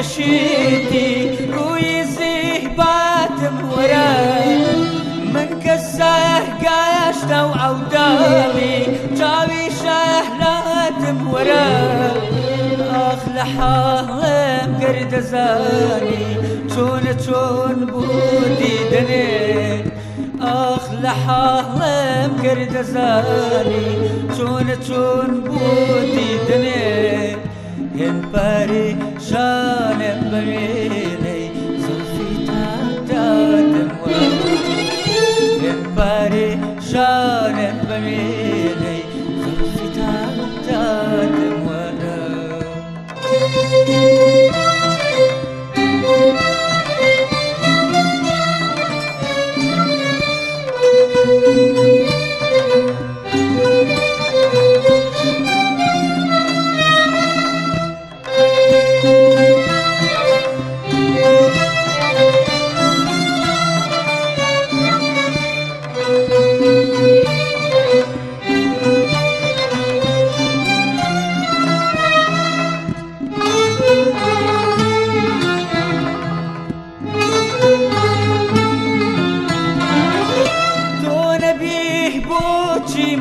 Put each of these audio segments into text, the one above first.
كشيتي روي زيه باتم وراي من كساه قاشت وعودالي جاوي شهلاتم وراي آخ لحالم قرد زاني چون چون بودي دني. آخ لحالم قرد زاني چون چون بودي دني. ين باري شانم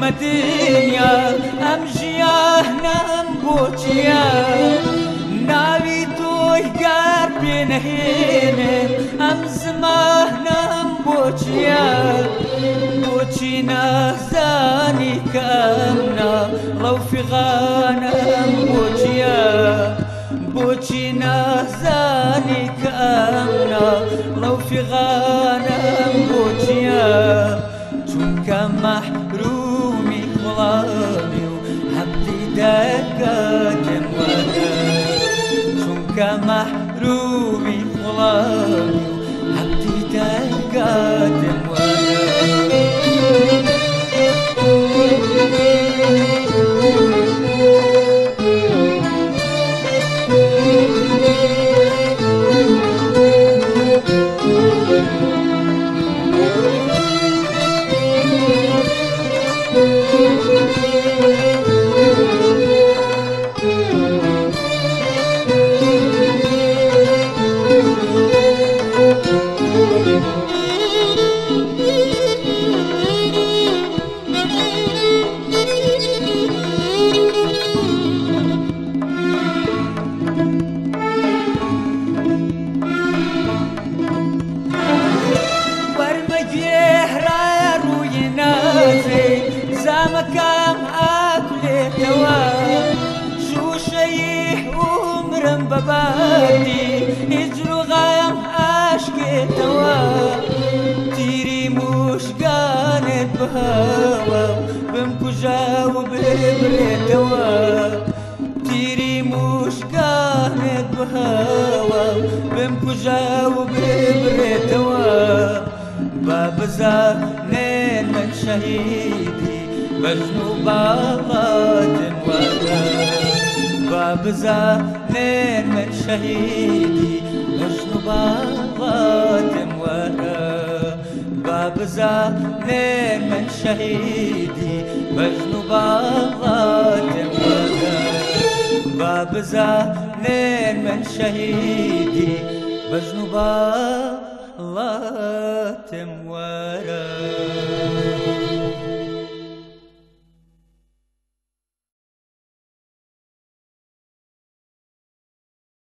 مدنیا ام جیانم بوچیا ناوی توی گر بینهینه ام زمانم بوچیا بوچی نازانی کامنا لو في غانم بوچیا بوچی نازانی کامنا لو في غانم بوچیا چونکە محرومی عمرم بەبادی هیچروغام ئاشکێتەوە تیری موشگانت بهەوە بم کوژە و ببرێتەوە تیری موشگانت بهەوە بم کوژە و ببرێتەوە با بزانێن من شەهیدی بەژن و باڵاتم وەرە با بزانێن من شەهیدی بەژن و باڵاتم وەرە با بزانێن من شەهیدی بەژن و باڵاتم وەرە با بزانێن من شەهیدی بەژن و باڵاتم وەرە